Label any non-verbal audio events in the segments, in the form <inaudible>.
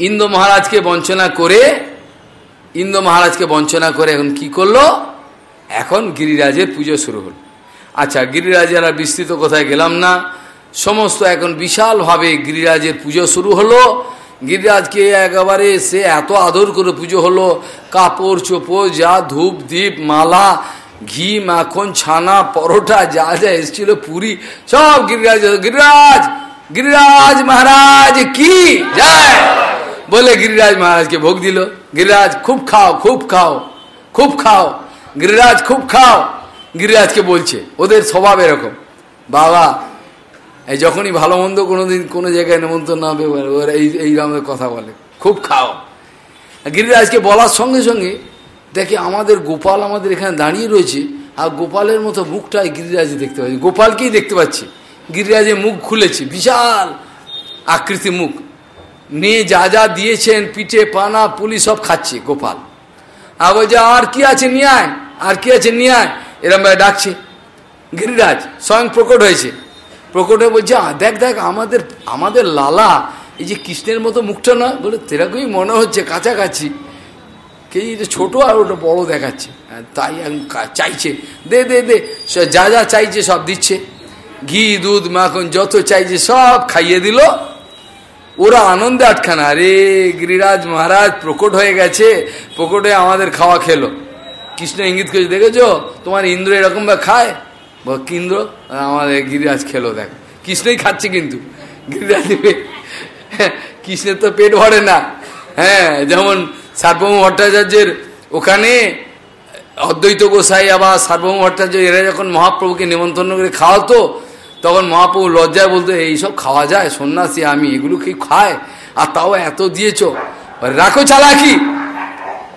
ইন্দ্র মহারাজকে বঞ্চনা করে ইন্দ্র মহারাজকে বঞ্চনা করে এখন কি করল? এখন গিরিরাজের পুজো শুরু হল। আচ্ছা গিরিরাজের আর বিস্তৃত কোথায় গেলাম না? সমস্ত এখন বিশালভাবে গিরিরাজের পুজো শুরু হলো। গিরিরাজকে একেবারে সে এত আদর করে পুজো হলো। কাপড়, চোপড়, যা ধূপ দ্বীপ মালা, ঘি, মাখন, ছানা, পরোটা, যা যা এসেছিল, পুরী, সব গিরিরাজ গিরিরাজ গিরিরাজ মহারাজ, কি? যায় বলে গিরিরাজ মহারাজকে ভোগ দিল। গিরিরাজ, খুব খাও খুব খাও খুব খাও। গিরিরাজ, খুব খাও। গিরিরাজকে বলছে, ওদের স্বভাব এরকম। বাবা, এই যখনই ভালো মন্দ কোনোদিন কোনো জায়গায় নেমন্তন্ন হবে, ওরা এই এই রকমের কথা বলে। খুব খাও। গিরিরাজকে বলার সঙ্গে সঙ্গে দেখে আমাদের গোপাল আমাদের এখানে দাঁড়িয়ে রয়েছে, আর গোপালের মতো মুখটাই গিরিরাজ দেখতে পাচ্ছি। গোপালকেই দেখতে পাচ্ছি। গিরিরাজের মুখ খুলেছে, বিশাল আকৃতি মুখ। নিয়ে যা যা দিয়েছেন, পিঠে, পানা, পুলি সব খাচ্ছে গোপাল। আর বলছে আর কি আছে নিয়ে আর কি আছে নিয়ে আয় এরম ডাকছে। গিরিরাজ স্বয়ং প্রকট হয়েছে। প্রকট হয়ে বলছে দেখ দেখ, আমাদের আমাদের লালা এই যে কৃষ্ণের মতো মুখটা না, বলে তেরকমই মনে হচ্ছে কাছাকাছি। কে এটা ছোটো আর ওটা বড় দেখাচ্ছে। তাই চাইছে। দে দে দে যা যা চাইছে সব দিচ্ছে। ঘি, দুধ, মাখন যত চাইছে সব খাইয়ে দিল। ওরা আনন্দে আটখানা। আরে, গিরিরাজ মহারাজ, প্রকট হয়ে গেছে। প্রকট আমাদের খাওয়া খেলো। কৃষ্ণ ইঙ্গিত করেছে, দেখেছ? তোমার ইন্দ্র এরকম বা খায়? ইন্দ্র? আমাদের গিরিরাজ খেলো, দেখ। কৃষ্ণই খাচ্ছে কিন্তু। গিরিরাজ কৃষ্ণের তো পেট ভরে না। হ্যাঁ যেমন সার্বভৌম ভট্টাচার্যের ওখানে অদ্বৈত গোসাই আবার সার্বভৌম ভট্টাচার্য, এরা যখন মহাপ্রভুকে নিমন্ত্রণ করে খাওয়াতো তখন মহাপ্রভু লজ্জায় বলতো এইসব খাওয়া যায়, সন্ন্যাসী, আমি এগুলো কি খায় আর তাও এত দিয়েছ? রাখো চালাকি।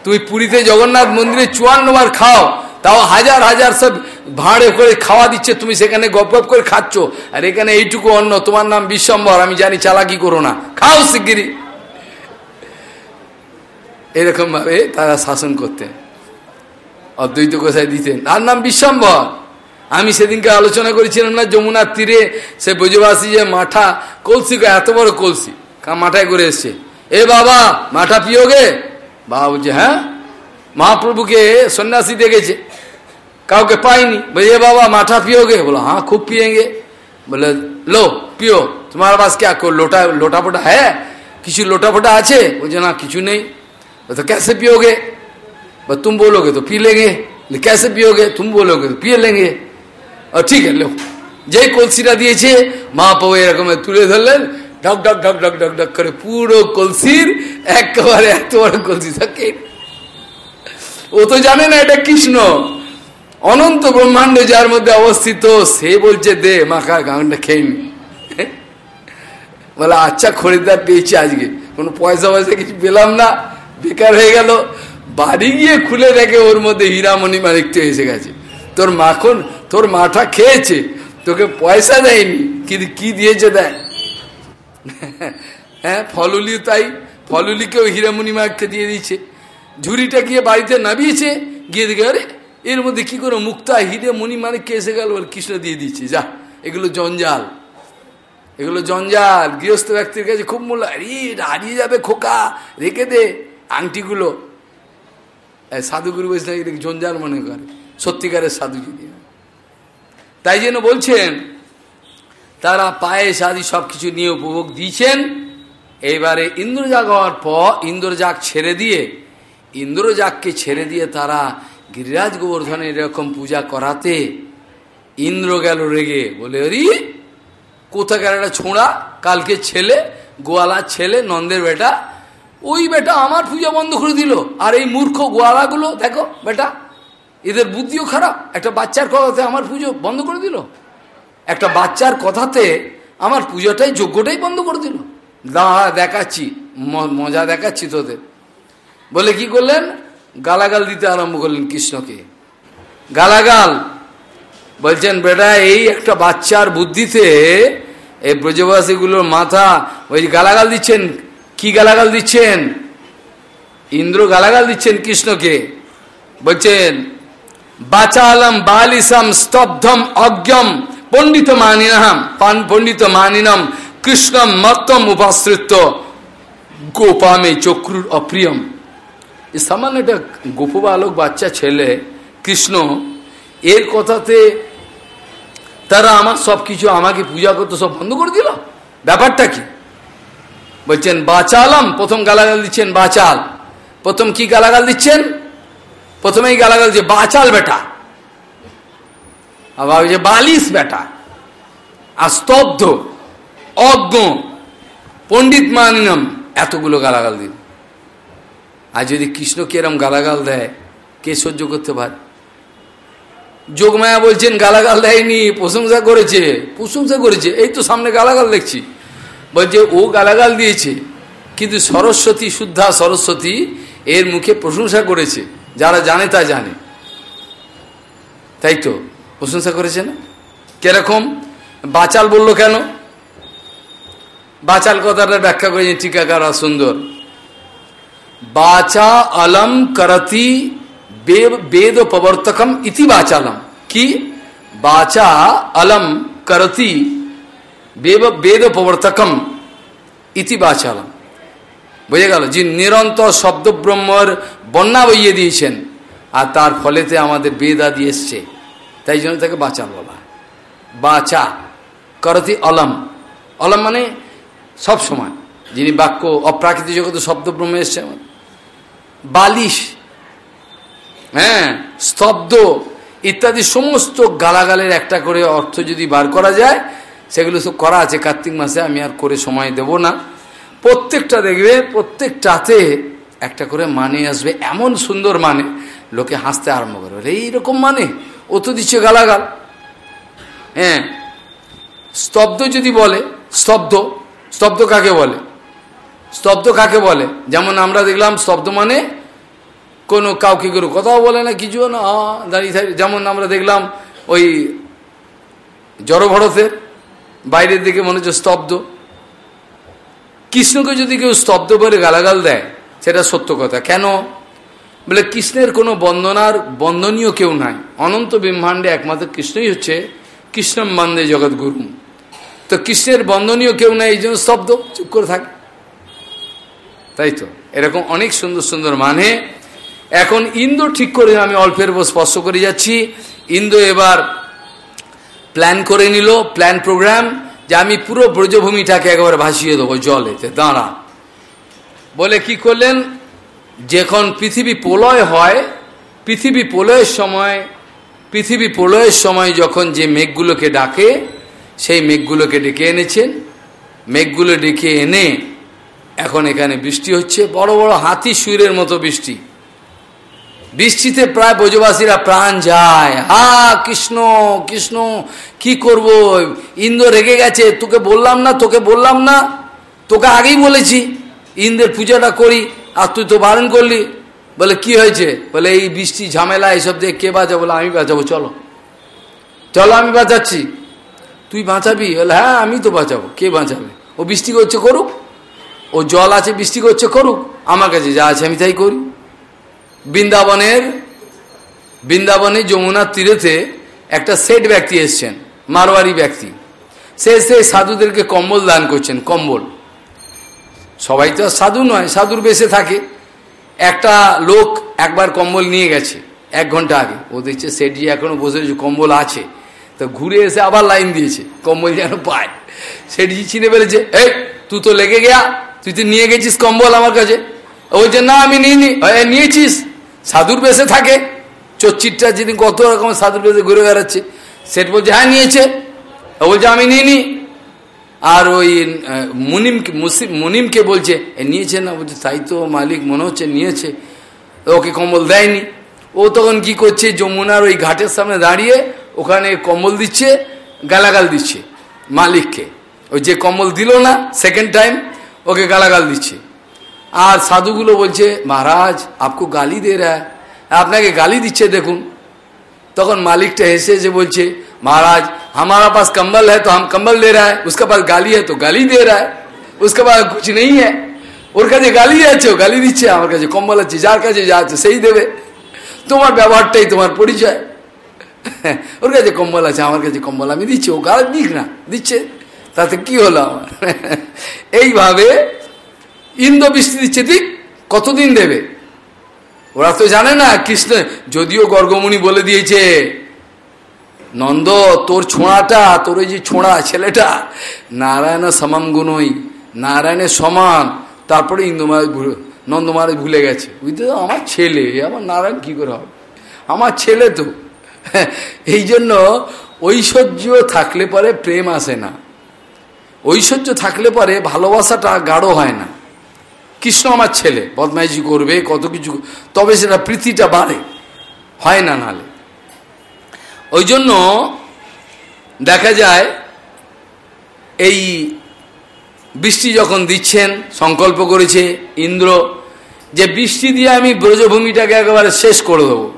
তুমি পুরীতে জগন্নাথ মন্দিরে চুয়ান্ন বার খাও, তাও হাজার হাজার সব ভাঁড়ে করে খাওয়া দিচ্ছে, তুমি সেখানে গপ গপ করে খাচ্ছ। আর এখানে এইটুকু অন্ন, তোমার নাম বিশ্বম্বর, আমি জানি চালাকি করো না। খাও শিগগিরি এরকম ভাবে তারা শাসন করতেন। অদ্বৈত কোথায় দিতেন, তার নাম বিশ্বম্বর। আমি সেদিনকে আলোচনা করেছিলাম না যমুনার তীরে সে ব্রজবাসী যে মাঠা কলসি এত বড় কলসি মাঠায় করে এসছে এ বাবা মাঠা পিওগে বাবা বলছে হ্যাঁ মহাপ্রভুকে সন্ন্যাসী দেখেছে কাউকে পাইনি বলে এ বাবা মাঠা পিওগে বলো হ্যাঁ খুব পিয়েঙ্গে বলে লো পিও তোমার পাস কে লোটা লোটা ফোটা হ্যাঁ কিছু লোটা ফোটা আছে বলছে না কিছু নেই तो कैसे पियोगे बस तुम बोलोगे तो पी लेंगे कैसे पियोगे तुम बोलोगे तो पिए लेंगे और ঠিক আছে যেই কলসিটা দিয়েছে মহাপ্রভু এরকম তুলে ধরলেন, ঢক ঢক ঢক ঢক ঢক ঢক করে পুরো কলসির একেবারে এত বড় কলসি থাকে ও তো জানে না এটা কৃষ্ণ। অনন্ত ব্রহ্মাণ্ড যার মধ্যে অবস্থিত, সে বলছে, দে মাখা গানটা খেয়ে বলে আচ্ছা খরিদ্দার পেয়েছি আজকে। কোনো পয়সা পয়সা কিছু পেলাম না। বেকার হয়ে গেল। বাড়ি গিয়ে খুলে দেখে ওর মধ্যে হীরামণি মালিকটা এসে গেছে। তোর মাখন তোর মাঠা খেয়েছে, তোকে পয়সা দেয়নি কিন্তু কি দিয়েছে দেয় হ্যাঁ ফলুলি তাই, ফলুলিকেও হীরামণি মাকে দিয়ে দিয়েছে। ঝুড়িটা গিয়ে বাড়িতে নামিয়েছে, গিয়ে দেখে, আরে, এর মধ্যে কি করে মুক্তা হিরে মণি মানিককে এসে গেল কৃষ্ণ দিয়ে দিচ্ছে যা, এগুলো জঞ্জাল। এগুলো জঞ্জাল। গৃহস্থ ব্যক্তির কাছে খুব মূল্য। আরে হারিয়ে যাবে খোকা, রেখে দে আংটিগুলো। সাধুগুরু বৈষ্ণব জঞ্জাল মনে করে। সত্যিকারের সাধু যদি তাই জন্য বলছেন, তারা পায়ে সাদি সব কিছু নিয়ে উপভোগ দিয়েছেন। এইবারে ইন্দ্রজাগ হওয়ার পর ইন্দ্রজাগ ছেড়ে দিয়ে, ইন্দ্রজাগকে ছেড়ে দিয়ে তারা গিরিরাজ গোবর্ধনের এরকম পূজা করাতে ইন্দ্র গেল রেগে। বলে অরি কোথাকার একটা ছোঁড়া? কালকে ছেলে, গোয়ালার ছেলে, নন্দের বেটা, ওই বেটা আমার পূজা বন্ধ করে দিল। আর এই মূর্খ গোয়ালাগুলো, দেখো, বেটা এদের বুদ্ধিও খারাপ। একটা বাচ্চার কথাতে আমার পুজো বন্ধ করে দিল। একটা বাচ্চার কথাতে আমার পুজোটাই যোগ্যটাই বন্ধ করে দিল। দাঁড়া দেখাচ্ছি মজা দেখাচ্ছি তোদের। বলে কি করলেন? গালাগাল দিতে আরম্ভ করলেন কৃষ্ণকে। গালাগাল। বলছেন, বেটা, এই একটা বাচ্চার বুদ্ধিতে এই ব্রজবাসীগুলোর মাথা, ওই গালাগাল দিচ্ছেন, কি গালাগাল দিচ্ছেন? ইন্দ্র গালাগাল দিচ্ছেন কৃষ্ণকে। বলছেন বাচালম বালিসম স্তব্ধম, অজ্ঞম, পণ্ডিত মানিনাম পণ্ডিত মানিনম, কৃষ্ণম, মত্তম উপাশ্রিত গোপামে চক্রুর অপ্রিয়ম। সামান্য একটা গোপবালক বাচ্চা ছেলে, কৃষ্ণ, এর কথাতে তারা আমার সব কিছু আমাকে পূজা করতে সব বন্ধ করে দিল। ব্যাপারটা কি? বলছেন, বাচালাম, প্রথম গালাগাল দিচ্ছেন, বাচাল। প্রথম কি গালাগাল দিচ্ছেন? প্রথমেই গালাগাল যে, বাচাল বেটা। আবার যে, বালিশ বেটা। আর স্তব্ধ অজ্ঞ, পণ্ডিত মানিনম, এতগুলো গালাগাল দিন আর যদি কৃষ্ণকে এরম গালাগাল দেয়, কে সহ্য করতে পারে? যোগমায়া বলছেন, গালাগাল দেয়নি, প্রশংসা করেছে প্রশংসা করেছে। এই তো সামনে গালাগাল দেখছি। বলছে, ও গালাগাল দিয়েছে, কিন্তু সরস্বতী, শুদ্ধা সরস্বতী এর মুখে প্রশংসা করেছে। যারা জানে তা জানে। তাই তো? প্রশংসা করেছে না? কীরকম? বাচাল বলল কেন? বাচাল কথাটা ব্যাখ্যা করেছে টিকাকারা সুন্দর। বাচা আলম করতি বেদ প্রবর্তকম ইতি বাচালম। কি? বাচা আলম করতি বেদ প্রবর্তকম ইতি বাচালম। বুঝে গেল? যিনি নিরন্তর শব্দব্রহ্মর বন্যা বইয়ে দিয়েছেন, আর তার ফলেতে আমাদের বেদ আদি এসছে। তাই জন্য তাকে বাঁচা বলা। বাচা, করতি অলম। অলম মানে সব সময়। যিনি বাক্য অপ্রাকৃতিক জগতে শব্দব্রহ্ম এসছে বালিশ হ্যাঁ স্তব্ধ ইত্যাদি সমস্ত গালাগালের একটা করে অর্থ যদি বার করা যায়, সেগুলো সব করা আছে। কার্তিক মাসে আমি আর করে সময় দেব না। প্রত্যেকটা দেখবে, প্রত্যেকটাতে একটা করে মানে আসবে, এমন সুন্দর মানে। লোকে হাসতে আরম্ভ করবে এইরকম মানে? ও তো দিচ্ছে গালাগাল। হ্যাঁ। স্তব্ধ যদি বলে, স্তব্ধ স্তব্ধ কাকে বলে? স্তব্ধ কাকে বলে? যেমন আমরা দেখলাম স্তব্ধ মানে কোনো কাউকে কোনো কথাও বলে না, কিছু না দাঁড়িয়ে যেমন আমরা দেখলাম ওই জড়ভরতের বাইরের দিকে মনে হচ্ছে স্তব্ধ। কৃষ্ণকে যদি কেউ স্তব্ধ করে গালাগাল দেয়, সেটা সত্য কথা। কেন? বলে কৃষ্ণের কোনো বন্দনার বন্দনীয় কেউ নাই। অনন্ত ব্রহ্মাণ্ডে একমাত্র কৃষ্ণই হচ্ছে কৃষ্ণ বান্দে জগৎগুরু তো কৃষ্ণের বন্দনীয় কেউ নাই, এই জন্য স্তব্ধ, চুপ করে থাকে। তাই তো? এরকম অনেক সুন্দর সুন্দর মানে। এখন ইন্দ্র ঠিক করে আমি অল্পের উপর স্পর্শ করে যাচ্ছি। ইন্দ্র এবার প্ল্যান করে নিল প্ল্যান প্রোগ্রাম যে আমি পুরো ব্রজভূমিটাকে একেবারে ভাসিয়ে দেবো জলেতে দাঁড়া। বলে কি করলেন? যখন পৃথিবী প্রলয় হয়, পৃথিবী প্রলয়ের সময়, পৃথিবী প্রলয়ের সময় যখন যে মেঘগুলোকে ডাকে, সেই মেঘগুলোকে ডেকে এনেছেন মেঘগুলো ডেকে এনে এখন এখানে বৃষ্টি হচ্ছে। বড় বড় হাতি সুরের মতো বৃষ্টি। বৃষ্টিতে প্রায় ব্রজবাসীরা প্রাণ যায়। হা কৃষ্ণ কৃষ্ণ, কি করব? ইন্দ্র রেগে গেছে, তোকে বললাম না, তোকে বললাম না। তোকে আগেই বলেছি, ইন্দ্রের পূজাটা করি, আর তুই তো বারণ করলি। বলে, কি হয়েছে? বলে, এই বৃষ্টি, ঝামেলা এইসব দিয়ে কে বাঁচাবো বলে, আমি বাঁচাবো চলো। চলো, আমি বাঁচাচ্ছি তুই বাঁচাবি? বলে হ্যাঁ আমি তো বাঁচাবো। কে বাঁচাবে? ও বৃষ্টি করছে করুক। ও জল আছে, বৃষ্টি করছে করুক। আমার কাছে যা আছে, আমি তাই করি। বৃন্দাবনের বৃন্দাবনে যমুনার তীরেতে একটা সেট ব্যক্তি এসছেন, মারোয়ারি ব্যক্তি। সে সে সাধুদেরকে কম্বল দান করছেন, কম্বল। সবাই তো সাধু নয়, সাধুর বেশে থাকে। একটা লোক একবার কম্বল নিয়ে গেছে, এক ঘণ্টা আগে। ও দেখছে সেটজি এখনও বসে কম্বল আছে। তো ঘুরে এসে আবার লাইন দিয়েছে, কম্বল যেন পায়। সেটজি চিনে ফেলেছে, এই, তুই তো লেগে গেয়া, তুই তো নিয়ে গেছিস কম্বল আমার কাছে। ওই যে না, আমি নিইনি। নিয়েছিস? সাধুর বেশে থাকে। চচ্চিরটা যিনি কত রকম সাধুর বেশে ঘুরে বেড়াচ্ছে, সেট বলছে হ্যাঁ নিয়েছে। ও বলছে, আমি নিইনি। আর ওই মুনিম মুনিমকে বলছে নিয়েছে না। বলছে, তাই তো মালিক, মনে হচ্ছে নিয়েছে। ওকে কম্বল দেয়নি। ও তখন কি করছে, যমুনার ওই ঘাটের সামনে দাঁড়িয়ে ওখানে কম্বল দিচ্ছে, গালাগাল দিচ্ছে মালিককে। ওই যে কম্বল দিল না সেকেন্ড টাইম ওকে গালাগাল দিচ্ছে। আর সাধুগুলো বলছে মহারাজ আপকো গালি দে রা আপনাকে গালি দিচ্ছে দেখুন তখন মালিকটা হেসে এসে বলছে महाराज हमारा पास कंबल है तो हम कंबल दे रहा है उसके पास गाली है तो गाली दे रहा है उसके पास कुछ नहीं है ওর কাছে গালি যাচ্ছে গালি দিচ্ছে আমার কাছে কম্বল আছে যার কাছে যাচ্ছে সেই দেবে তোমার ব্যবহারটাই তোমার পরিচয় ওর কাছে কম্বল আছে আমার কাছে কম্বল আমি দিচ্ছি ও গাল দিক না দিচ্ছে তাতে কি হলো আমার এইভাবে ইন্দ্র বৃষ্টি দিচ্ছে দিক কতদিন দেবে? ওরা তো জানে না, কৃষ্ণ, যদিও গর্গমণি বলে দিয়েছে, নন্দ, তোর ছোঁড়াটা তোর ওই যে ছোঁড়া ছেলেটা নারায়ণের সমাম গুণই নারায়ণের সমান। তারপরে ইন্দুমার নন্দ মহারাজ ভুলে গেছে। বুঝতে আমার ছেলে আমার নারায়ণ কি করে হবে? আমার ছেলে তো। <laughs> এই জন্য ঐশ্বর্য থাকলে পরে প্রেম আসে না। ঐশ্বর্য থাকলে পরে ভালোবাসাটা গাঢ় হয় না। কৃষ্ণ আমার ছেলে বদমাইজি করবে, কত কিছু তবে সেটা প্রীতিটা বাড়ে, হয় না নালে। ওই জন্য দেখা যায়, এই বৃষ্টি যখন দিচ্ছেন, সংকল্প করেছে ইন্দ্র, যে বৃষ্টি দিয়ে আমি ব্রজভূমিটাকে একেবারে শেষ করে দেবো।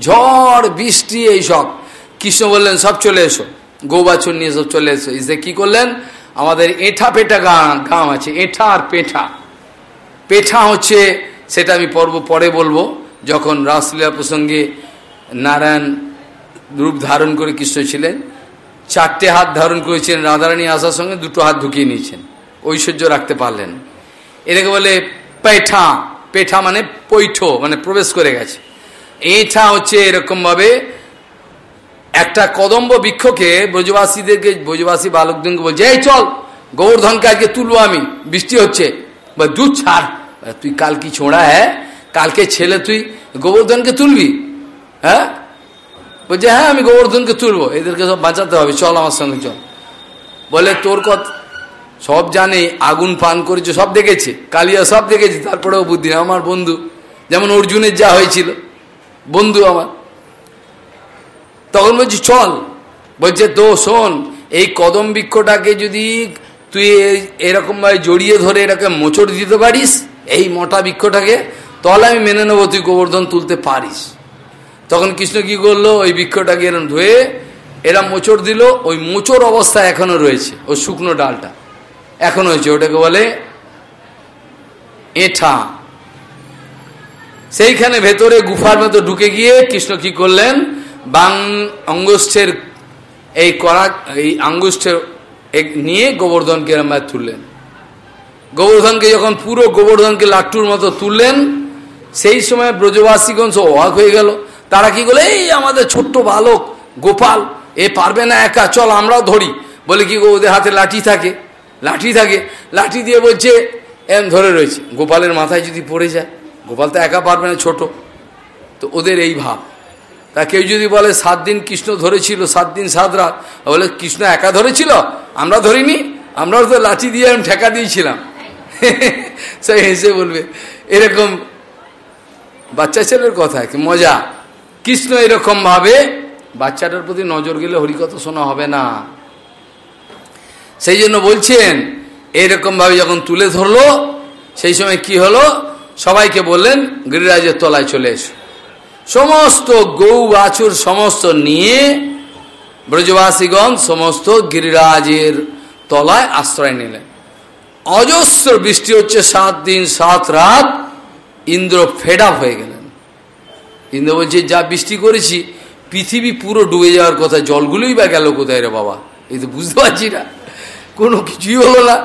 ঝড়, বৃষ্টি, এইসব। কৃষ্ণ বললেন, সব চলে এসো। গৌবাছর নিয়ে সব চলে এসো। ইসে কি করলেন? আমাদের এঁঠা পেটা গাঁ গাম আছে এঁঠা আর পেঠা। পেঠা হচ্ছে, সেটা আমি পর্ব পরে বলব, যখন রাসলীলা প্রসঙ্গে নারায়ণ রূপ ধারণ করে কৃষ্ণ ছিলেন, চারটে হাত ধারণ করেছেন রাধারানী আসার সঙ্গে, দুটো হাত ঢুকিয়ে নিয়েছেন, ঐশ্বর্য রাখতে পারলেন এটাকে বলে পেঠা পেঠা মানে পৈঠ মানে প্রবেশ করে গেছে। এইটা হচ্ছে এরকমভাবে একটা কদম্ব বৃক্ষকে ব্রজবাসীদেরকে, ব্রজবাসী বালকদেরকে বলছে, এই চল, গোবর্ধনকে আজকে তুলবো আমি, বৃষ্টি হচ্ছে। বা দুধ ছাড়। তুই কাল কি ছোঁড়া হ্যাঁ কালকে ছেলে তুই গোবর্ধনকে তুলবি? হ্যাঁ? বলছে হ্যাঁ আমি গোবর্ধনকে তুলবো। এদেরকে সব বাঁচাতে হবে। চল আমার সঙ্গে, চল। বলে, তোর কথা সব জানে, আগুন পান করেছে, সব দেখেছে। কালিয়া সব দেখেছে, তারপরেও বুদ্ধি আমার বন্ধু, যেমন অর্জুনের যা হয়েছিল, বন্ধু আমার। তখন বলছি, চল। বলছে, তো শোন, এই কদম বৃক্ষটাকে যদি তুই এরকমভাবে জড়িয়ে ধরে এটাকে মোচড় দিতে পারিস, এই মোটা বৃক্ষটাকে তাহলে আমি মেনে নেব তুই গোবর্ধন তুলতে পারিস। তখন কৃষ্ণ কি করল, ওই বৃক্ষটাকে এরম ধুয়ে, এরা মোচড় দিল, ওই মোচড় অবস্থা এখনও রয়েছে, ওই শুকনো ডালটা। এখনও হয়েছে, ওটাকে বলে এঠা। সেইখানে ভেতরে গুফার মতো ঢুকে গিয়ে কৃষ্ণ কি করলেন, বাং, অঙ্গুষ্ঠের এই করা, এই আঙ্গুষ্ঠের নিয়ে গোবর্ধনকে এরম তুললেন। গোবর্ধনকে যখন পুরো গোবর্ধনকে লাট্টুর মতো তুললেন, সেই সময় ব্রজবাসীগণ সব অবাক হয়ে গেল। তারা কি বলে, এই আমাদের ছোট্ট বালক, গোপাল, এ পারবে না একা, চল আমরাও ধরি। বলে কি ওদের হাতে লাঠি থাকে লাঠি থাকে। লাঠি দিয়ে বলছে, এম, ধরে রয়েছে। গোপালের মাথায় যদি পড়ে যায়, গোপাল তো একা পারবে না ছোট। তো ওদের এই ভাব। তা কেউ যদি বলে, সাত দিন কৃষ্ণ ধরেছিল, সাত দিন সাত রাত বলে, কৃষ্ণ একা ধরেছিল? আমরা ধরিনি। আমরাও তো লাঠি দিয়ে আমি ঠেকা দিয়েছিলাম। <laughs> সে হেসে বলবে, এরকম বাচ্চা ছেলের কথা, কি মজা। কৃষ্ণ এরকম ভাবে বাচ্চাটার প্রতি নজর গেলে হরিকথা শোনা হবে না। সেই জন্য বলছেন, এরকম ভাবে যখন তুলে ধরলো, সেই সময় কি হলো? সবাইকে বললেন, গিরিরাজের তলায় চলে এসো। সমস্ত গৌ বাছুর সমস্ত নিয়ে ব্রজবাসীগণ সমস্ত গিরিরাজের তলায় আশ্রয় নিলেন। অজস্র বৃষ্টি হচ্ছে সাত দিন, সাত রাত, ইন্দ্র ফেড হয়ে গেলেন। ইন্দ্র বলছে, যা বৃষ্টি করেছি, পৃথিবী পুরো ডুবে যাওয়ার কথা, জলগুলোই বা গেল কোথায় রে বাবা? এই তো বুঝতে পারছি না। কোনো কিছুই হলো না।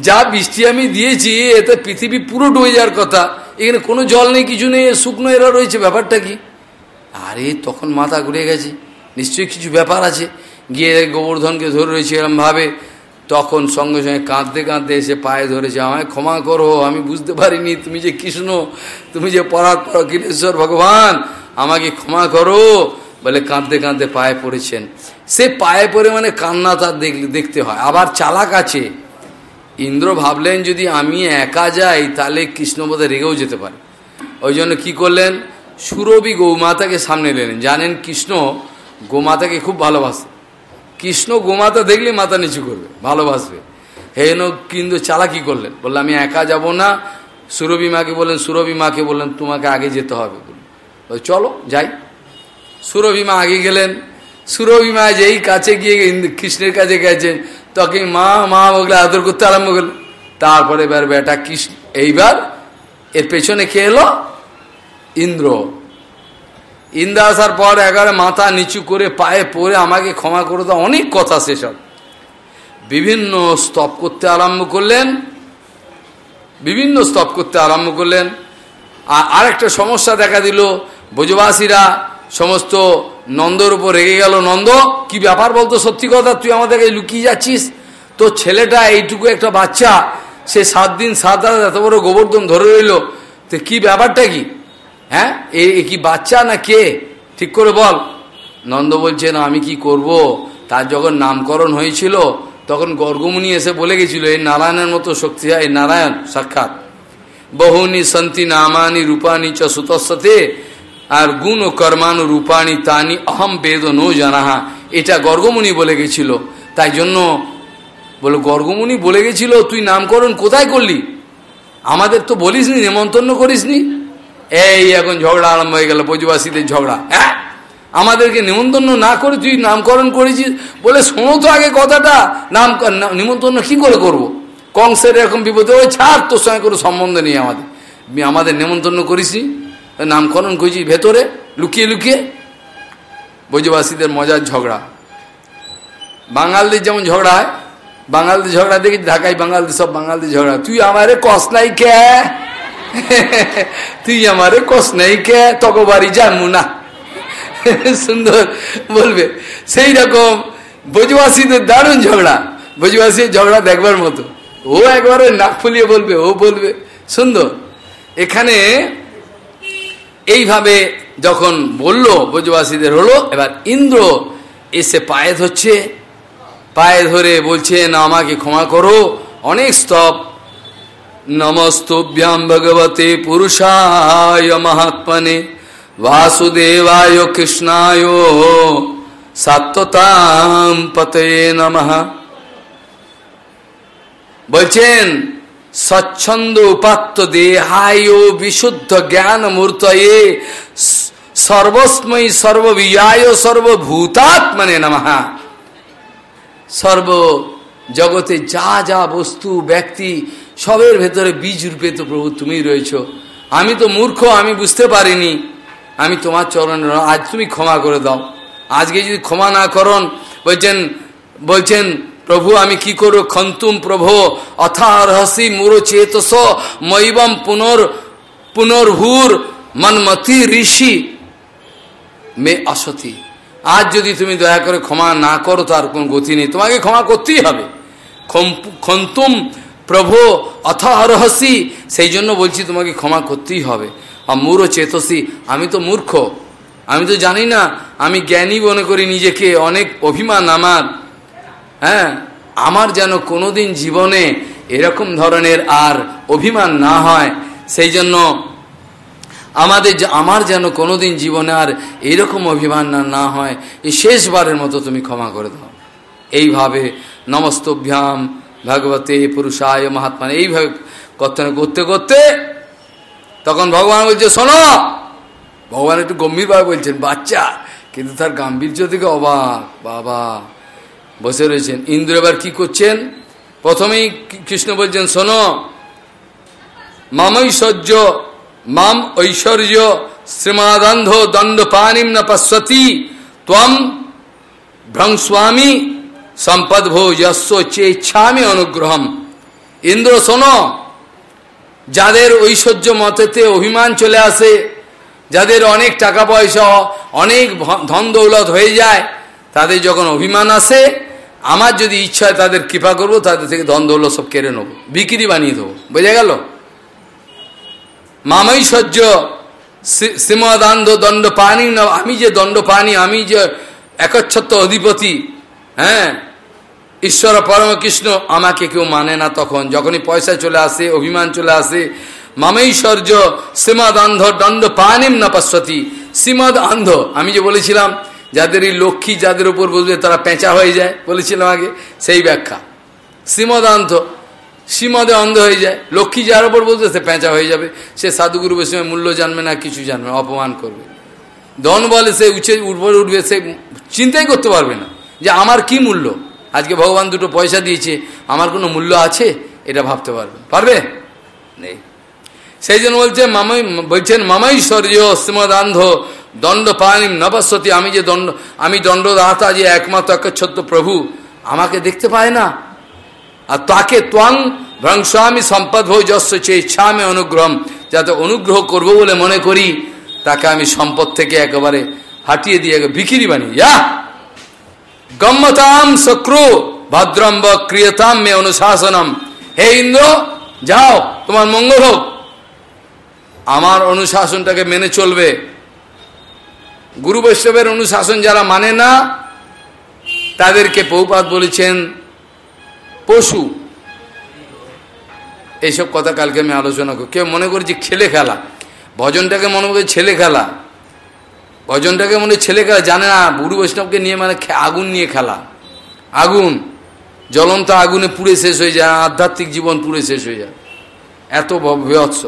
যা বৃষ্টি আমি দিয়েছি, এতে পৃথিবী পুরো ডুবে যাওয়ার কথা এখানে কোনো জল নেই, কিছু নেই, শুকনো এরা রয়েছে, ব্যাপারটা কি? আরে, তখন মাথা ঘুরে গেছে। নিশ্চয়ই কিছু ব্যাপার আছে। গিয়ে গোবর্ধনকে ধরে রয়েছে এরম ভাবে তখন সঙ্গে সঙ্গে কাঁদতে কাঁদতে এসে পায়ে ধরেছে, আমায় ক্ষমা করো, আমি বুঝতে পারিনি, তুমি যে কৃষ্ণ, তুমি যে পরাৎ কিলেশ্বর ভগবান, আমাকে ক্ষমা করো বলে কাঁদতে কাঁদতে পায়ে পড়েছেন। সে পায়ে পড়ে মানে কান্না তার দেখতে হয়। আবার চালাক আছে। ইন্দ্র ভাবলেন, যদি আমি একা যাই, তাহলে কৃষ্ণ বোধে রেগেও যেতে পারে। ওই জন্য কী করলেন? সুরভি গৌমাতাকে সামনে নিলেন। জানেন, কৃষ্ণ গোমাতাকে খুব ভালোবাসে। কৃষ্ণ গোমাতা দেখলে মাথা নিচু করবে, ভালোবাসবে। হেন কিন্তু চালাকি করলেন। বললেন, আমি একা যাব না। সুরভি মাকে বললেন, সুরভি মাকে বললেন, তোমাকে আগে যেতে হবে। চলো, যাই। সুরভি মা আগে গেলেন। সুরভি মা যেই কাছে গিয়ে কৃষ্ণের কাছে গেছেন তখন মা মা বগলে আদর করতে আরম্ভ করল। তারপরে এবার বেটা কৃষ্ণ, এইবার এর পেছনে কে এলো? ইন্দ্র। ইন্দ্র আসার পর একবারে মাথা নিচু করে পায়ে পড়ে আমাকে ক্ষমা করে দাও, অনেক কথা সেসব বিভিন্ন স্তব করতে আরম্ভ করলেন। বিভিন্ন স্তব করতে আরম্ভ করলেন। আর আরেকটা সমস্যা দেখা দিল, ব্রজবাসীরা সমস্ত নন্দর উপর রেগে গেল, নন্দ, কি ব্যাপার বলতো? সত্যি কথা, তুই আমাদেরকে লুকিয়ে যাচ্ছিস? তো ছেলেটা এইটুকু একটা বাচ্চা, সে সাত দিন সাত রাত এত বড় গোবর্ধন ধরে রইল। তো কি ব্যাপারটা কি? হ্যাঁ? এ কি বাচ্চা না কে? ঠিক করে বল। নন্দ বলছে, না, আমি কি করব? তার যখন নামকরণ হয়েছিল, তখন গর্গমুনি এসে বলে গেছিল এই নারায়ণের মতো শক্তি এই নারায়ণ, সাক্ষাৎ। বহুনি সন্তি নামানি রূপানি চ সুতস্বতে আর গুণ ও কর্মানু রূপাণী তানি অহম বেদ নো জানাহা। এটা গর্গমণি বলে গেছিল। তাই জন্য বলে, গর্গমুনি বলে গেছিল, তুই নামকরণ কোথায় করলি? আমাদের তো বলিসনি, নেমন্তন্ন করিসনি। এই এখন ঝগড়া আরম্ভ হয়ে গেল ব্রজবাসীদের ঝগড়া হ্যাঁ? আমাদেরকে নিমন্ত্রণ না করে তুই নামকরণ করেছিস? বলে, শোনো তো আগে কথাটা, নাম নিমন্ত্রণ কি করে করব। কংসের এরকম বিপদে, ওই ছাড়, তোর সঙ্গে কোনো সম্বন্ধ নেই আমাদের। আমাদের নেমন্তন্ন করিসনি? নামকরণ করেছিস ভেতরে লুকিয়ে লুকিয়ে। ব্রজবাসীদের মজার ঝগড়া। বাঙালদের যেমন ঝগড়া হয়, বাঙালদের ঝগড়া দেখি ঢাকায় বাঙালদের, সব বাঙালদের ঝগড়া। তুই আমারে কস নাই কে? <laughs> তুই আমারে কস নাই কে? তক বাড়ি জানমু না। <laughs> সুন্দর বলবে। সেই রকম ব্রজবাসীদের দারুণ ঝগড়া। ব্রজবাসীর ঝগড়া দেখবার মতো। ও একবারে নাক ফুলিয়ে বলবে, ও বলবে। সুন্দর। এখানে এইভাবে যখন বলল, ব্রজবাসীদের হলো, এবার ইন্দ্র এসে পায়ে ধরছে। পায়ে ধরে বলছেন আমাকে ক্ষমা করো। অনেক স্তব। নমস্তভ্যাম ভগবতে পুরুষায় মহাত্মনে, বাসুদেবায় কৃষ্ণায় সাত্ততাম পতে নমঃ। বলছেন স্বচ্ছন্দ উপাত্ত দেহায় বিশুদ্ধ জ্ঞান মূর্তয়ে সর্বস্ময়ী সর্ববিয়ায় সর্বভূতাত্মনে নমঃ। সর্ব জগতে যা যা বস্তু, ব্যক্তি, সবের ভেতরে বীজ রূপে তো প্রভু তুমি রয়েছ। আমি তো মূর্খ, আমি বুঝতে পারিনি। আমি তোমার চরণে আজ তুমি ক্ষমা করে দাও। আজকে যদি ক্ষমা না করন, বলছেন বলছেন প্রভু, আমি কি করব? খন্তুম প্রভু, অথারহসি মুরো চেতস মৈবম পুনর, পুনর্ভূর, মনমতি ঋষি। মে অসতি আজ যদি তুমি দয়া করে ক্ষমা না করো তার কোন গতি নেই। তোমাকে ক্ষমা করতেই হবে। খন্তুম প্রভু অথহরহসি সেই জন্য বলছি তোমাকে ক্ষমা করতেই হবে। আর মূঢ় চেতসী আমি তো মূর্খ। আমি তো জানি না, আমি জ্ঞানী মনে করি নিজেকে, অনেক অভিমান আমার। হ্যাঁ আমার যেন কোনোদিন জীবনে এরকম ধরনের আর অভিমান না হয়, সেই জন্য আমাদের আমার যেন কোনোদিন জীবনে আর এরকম অভিমান না না হয়, এই শেষবারের মতো তুমি ক্ষমা করে দাও। এইভাবে নমস্তভ্যাম ভগবতে পুরুষায় মহাত্মা এইভাবে করতে করতে তখন ভগবান বলছে, শোনো, ভগবান একটু গম্ভীরভাবে বলছেন, বাচ্চা, কিন্তু তার গাম্ভীর্য থেকে অবাক, বাবা। বসে রয়েছেন। ইন্দ্র এবার কি করছেন? প্রথমেই কৃষ্ণ বলছেন, শোনো মাম ঐশ্বর্য মাম ঐশ্বর্য শ্রীমাদন্ধ দণ্ড পানিম না পশ্বতি ত্বম ভ্রংস্বামী সম্পদ ভো যস্য চেচ্ছামি অনুগ্রহম। ইন্দ্র, শোনো, যাদের ঐশ্বর্য মতেতে অভিমান চলে আসে, যাদের অনেক টাকা পয়সা, অনেক ধন, দৌলত হয়ে যায়, তাদের যখন অভিমান আসে আমার যদি ইচ্ছা হয় তাদের কৃপা করব, তাদের থেকে ধন দৌলত সব কেড়ে নেব। বিক্রি বানিয়ে দেবো। বোঝা গেল? মামৈশ্বর্য শ্রীমদান্ধ দণ্ড পানি না, আমি যে দণ্ড পানি আমি যে একচ্ছত্ব অধিপতি হ্যাঁ? ঈশ্বর পরমকৃষ্ণ আমাকে কেউ মানে না তখন। যখনই পয়সা চলে আসে, অভিমান চলে আসে মামেশ্বর্য শ্রীমদ অন্ধ দণ্ড পানিম না পাশ্বতী শ্রীমদ অন্ধ আমি যে বলেছিলাম যাদের এই লক্ষ্মী যাদের উপর বসবে তারা পেঁচা হয়ে যায়, বলেছিলাম আগে, সেই ব্যাখ্যা। শ্রীমদ অন্ধ শ্রীমদে অন্ধ হয়ে যায়। লক্ষ্মী যার উপর বলতে সে পেঁচা হয়ে যাবে। সে সাধুগুরু বেশি মূল্য জানবে না, কিছু জানবে অপমান করবে। ধন বলে সে উঠে উপরে উঠবে, সে চিন্তাই করতে পারবে না যে আমার কি মূল্য? আজকে ভগবান দুটো পয়সা দিয়েছে, আমার কোনো মূল্য আছে? এটা ভাবতে পারবে পারবে? নেই। সেই জন্য বলছে, মামাই, বলছেন মামাইশ্বর্য শ্রীমদান্ধ দণ্ড পানি নবস্বতী, আমি যে দণ্ড, আমি দণ্ডদাতা যে একমাত্র একচ্ছত্র প্রভু, আমাকে দেখতে পায় না। আর তাকে ত্বং ভ্রংস্বামী সম্পদ ভোজ চে ইচ্ছামে অনুগ্রহম, যাতে অনুগ্রহ করব বলে মনে করি, তাকে আমি সম্পদ থেকে একেবারে হাটিয়ে দিয়ে বিক্রি বানিয়ে। যা গম্যতাম শক্রু ভদ্রম বা ক্রিয়তাম মে অনুশাসনম। হে ইন্দ্র, যাও, তোমার মঙ্গল হোক। আমার অনুশাসনটাকে মেনে চলবে। গুরু বৈষ্ণবের অনুশাসন যারা মানে না, তাদেরকে পৌপাত বলেছেন, পশু। এইসব কথা কালকে আমি আলোচনা করি। কেউ মনে করছি খেলে খেলা। ভজনটাকে মনে করে ছেলে খেলা। ভজনটাকে মনে ছেলে খেলা। জানে না, গুরু বৈষ্ণবকে নিয়ে মানে আগুন নিয়ে খেলা। আগুন। জ্বলন্ত আগুনে পুড়ে শেষ হয়ে যায়। আধ্যাত্মিক জীবন পুড়ে শেষ হয়ে যায়। এত বিভৎস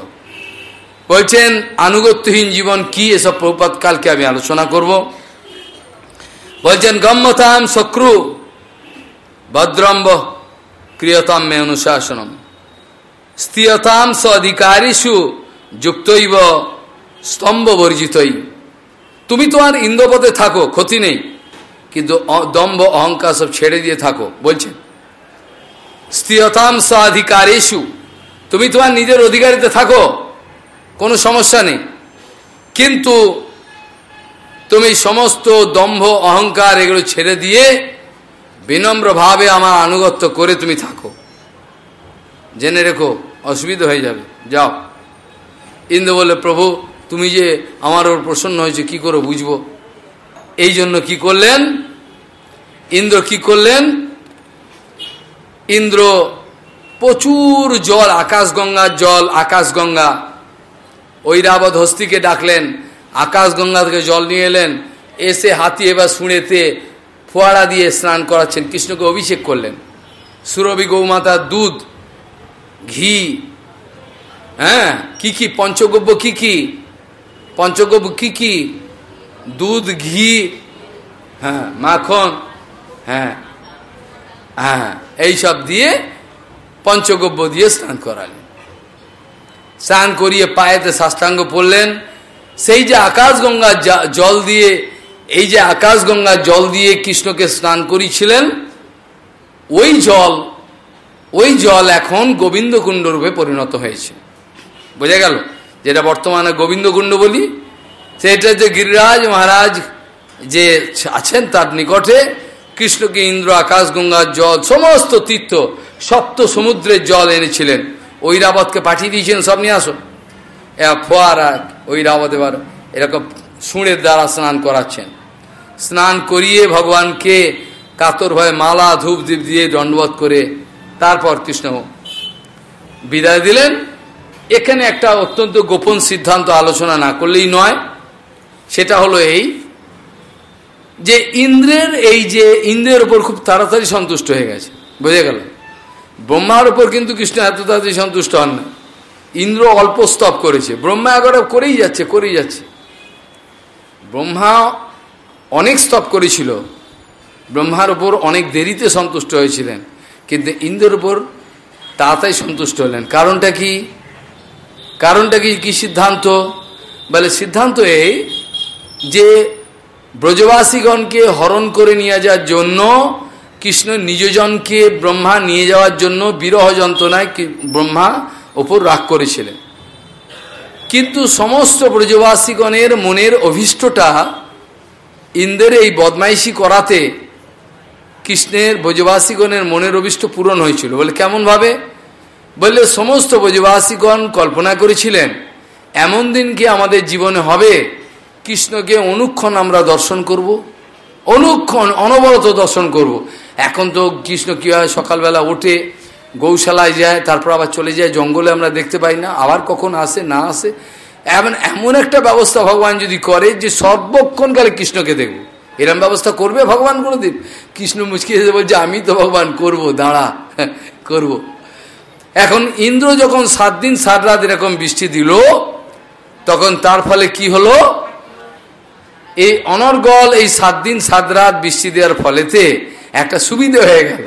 বলছেন, আনুগত্যহীন জীবন কি এসব প্রপাত কালকে আমি আলোচনা করব? বলছেন, গম্যতাম শক্রু ভদ্রম্ব ক্রিয়তাম মে অনুশাসনম। স্থিয়তাম স অধিকারীষু যুক্তইব স্তম্ভ বর্জিতই তুমি তো আর ইন্দ্রপদে থাকো, ক্ষতি নেই, কিন্তু দম্ভ, অহংকার সব ছেড়ে দিয়ে থাকো, বলছেন। স্থিরতাম স অধিকারেশু তুমি তোমার নিজের অধিকারিতে থাকো কোনো সমস্যা নেই। কিন্তু তুমি সমস্ত দম্ভ, অহংকার এগুলো ছেড়ে দিয়ে বিনম্রভাবে আমার আনুগত্য করে তুমি থাকো। জেনে রেখো, অসুবিধা হয়ে যাবে। যাও। ইন্দ্র বলে প্রভু, তুমি যে আমার ওর প্রসন্ন হয়েছে, কি করে বুঝব? এই জন্য কি করলেন? ইন্দ্র কি করলেন? ইন্দ্র প্রচুর জল, আকাশগঙ্গার জল, আকাশগঙ্গা ঐরাবত হস্তিকে ডাকলেন আকাশগঙ্গা থেকে জল নিয়ে এলেন, এসে হাতি এবার শুনেতে ফোয়ারা দিয়ে স্নান করাচ্ছেন, কৃষ্ণকে অভিষেক করলেন। সুরভি গৌমাতার দুধ, ঘি হ্যাঁ কি কি, পঞ্চগব্য কি কি, পঞ্চগব্য কি কি, দুধ, ঘি হ্যাঁ মাখন হ্যাঁ হ্যাঁ এইসব দিয়ে পঞ্চগব্য দিয়ে স্নান করালেন। স্নান করিয়ে পায়েতে সাষ্টাঙ্গ পড়লেন। সেই যে আকাশগঙ্গার জল দিয়ে, এই যে আকাশগঙ্গার জল দিয়ে কৃষ্ণকে স্নান করিয়েছিলেন, ওই জল ওই জল এখন গোবিন্দকুণ্ড রূপে পরিণত হয়েছে। বোঝা গেল? যেটা বর্তমানে গোবিন্দকুণ্ড বলি, সেটা যে গিরিরাজ মহারাজ যে আছেন তার নিকটে, কৃষ্ণকে ইন্দ্র, আকাশ গঙ্গার জল, সমস্ত তীর্থ, সপ্ত সমুদ্রের জল এনেছিলেন। ঐরাবতকে পাঠিয়ে দিয়েছেন, সব নিয়ে আসো ফোয়ারা ঐরাবত এবার এরকম সুঁড়ের দ্বারা স্নান করাচ্ছেন। স্নান করিয়ে ভগবানকে কাতর ভয়ে মালা, ধূপ, দীপ দিয়ে দণ্ডবোধ করে তারপর কৃষ্ণ বিদায় দিলেন। এখানে একটা অত্যন্ত গোপন সিদ্ধান্ত আলোচনা না করলেই নয়, সেটা হলো এই যে ইন্দ্রের এই যে, ইন্দ্রের ওপর খুব তাড়াতাড়ি সন্তুষ্ট হয়ে গেছে, বোঝা গেল? ব্রহ্মার ওপর কিন্তু কৃষ্ণ এত তাড়াতাড়ি সন্তুষ্ট হন না। ইন্দ্র অল্প স্তব করেছে। ব্রহ্মা এগারো করেই যাচ্ছে করেই যাচ্ছে। ব্রহ্মা অনেক স্তব করেছিল। ব্রহ্মার ওপর অনেক দেরিতে সন্তুষ্ট হয়েছিলেন। কিন্তু ইন্দ্রের ওপর তাড়াতাড়ি সন্তুষ্ট হলেন। কারণটা কি? কারণটা কি? কি সিদ্ধান্ত? বলে, সিদ্ধান্ত এই যে ব্রজবাসীগণকে হরণ করে নিয়ে যাওয়ার জন্য কৃষ্ণ নিজজনকে ব্রহ্মা নিয়ে যাওয়ার জন্য বিরহ যন্ত্রণায় ব্রহ্মা ওপর রাগ করেছিলেন কিন্তু সমস্ত ব্রজবাসীগণের মনের অভিষ্টটা ইন্দ্রের এই বদমাইশি করাতে কৃষ্ণের ব্রজবাসীগণের মনের অভিষ্ট পূরণ হয়েছিল বলে কেমনভাবে বললে সমস্ত ব্রজবাসীগণ কল্পনা করেছিলেন, এমন দিন কি আমাদের জীবনে হবে কৃষ্ণকে অনুক্ষণ আমরা দর্শন করব। অনুক্ষণ অনবরত দর্শন করব। এখন তো কৃষ্ণ কী হয়, সকালবেলা ওঠে, গৌশালায় যায়, তারপর আবার চলে যায়, জঙ্গলে আমরা দেখতে পাই না, আবার কখন আসে, না আসে। এমন এমন একটা ব্যবস্থা ভগবান যদি করে যে সর্বক্ষণকালে কৃষ্ণকে দেখব। এরম ব্যবস্থা করবে ভগবান করে দিন কৃষ্ণ মুচকি এসে বলছে, আমি তো ভগবান করব, দাঁড়া, করব। এখন ইন্দ্র যখন সাত দিন, সাত রাত এরকম বৃষ্টি দিল, তখন তার ফলে কি হলো? এই অনর্গল এই সাত দিন, সাত রাত বৃষ্টি দেওয়ার ফলেতে একটা সুবিধে হয়ে গেল।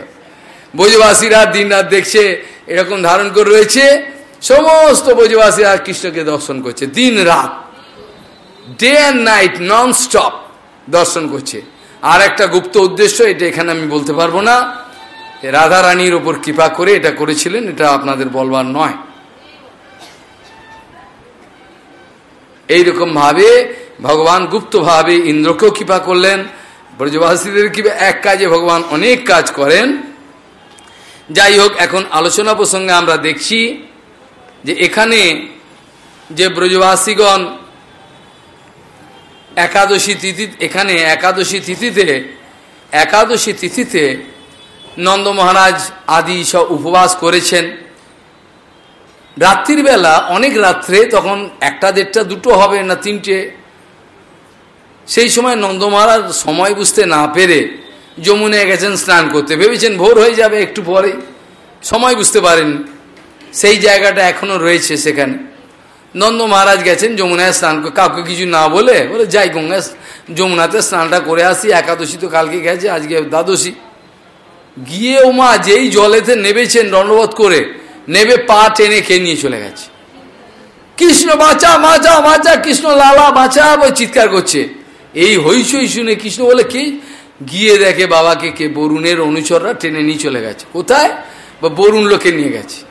ব্রজবাসীরা দিন রাত দেখছে, এরকম ধারণ করে রয়েছে, সমস্ত ব্রজবাসীরা কৃষ্ণকে দর্শন করছে, দিন রাত। Day and night non stop দর্শন করছে। আর একটা গুপ্ত উদ্দেশ্য, এটা এখানে আমি বলতে পারব না। রাধা রানীর ওপর কৃপা করে এটা করেছিলেন, এটা আপনাদের বলবার নয়। এইরকম ভাবে, ভগবান গুপ্তভাবে ইন্দ্রকেও কৃপা করলেন ব্রজবাসীদের কি এক কাজে ভগবান অনেক কাজ করেন? যাই হোক, এখন আলোচনা প্রসঙ্গে আমরা দেখছি যে এখানে যে ব্রজবাসীগণ একাদশী তিথি, এখানে একাদশী তিথিতে একাদশী তিথিতে নন্দ মহারাজ আদি সব উপবাস করেছেন। রাত্রির বেলা অনেক রাত্রে তখন একটা দেড়টা দুটো হবে না তিনটে সেই সময় নন্দ মহারাজ সময় বুঝতে না পেরে যমুনে গেছেন, স্নান করতে। ভেবেছেন ভোর হয়ে যাবে একটু পরে সময় বুঝতে পারেন সেই জায়গাটা এখনও রয়েছে সেখানে। নন্দ মহারাজ গেছেন যমুনায় স্নান কাউকে কিছু না বলে বলে, যাই গঙ্গা যমুনাতে স্নানটা করে আসি। একাদশী তো কালকে গেছে, আজকে দ্বাদশী। গিয়ে ওমা যেই জলেতে নেবেছেন দণ্ডবোধ করে, নেবে পা টেনে খেয়ে নিয়ে চলে গেছে। কৃষ্ণ বাঁচা বাঁচা বাঁচা, কৃষ্ণ লালা বাঁচা চিৎকার করছে। এই হইচই শুনে কৃষ্ণ বলে, কি? গিয়ে দেখে বাবাকে কে? বরুণের অনুচররা টেনে নিয়ে চলে গেছে। কোথায়? বা বরুণ লোকে নিয়ে গেছে।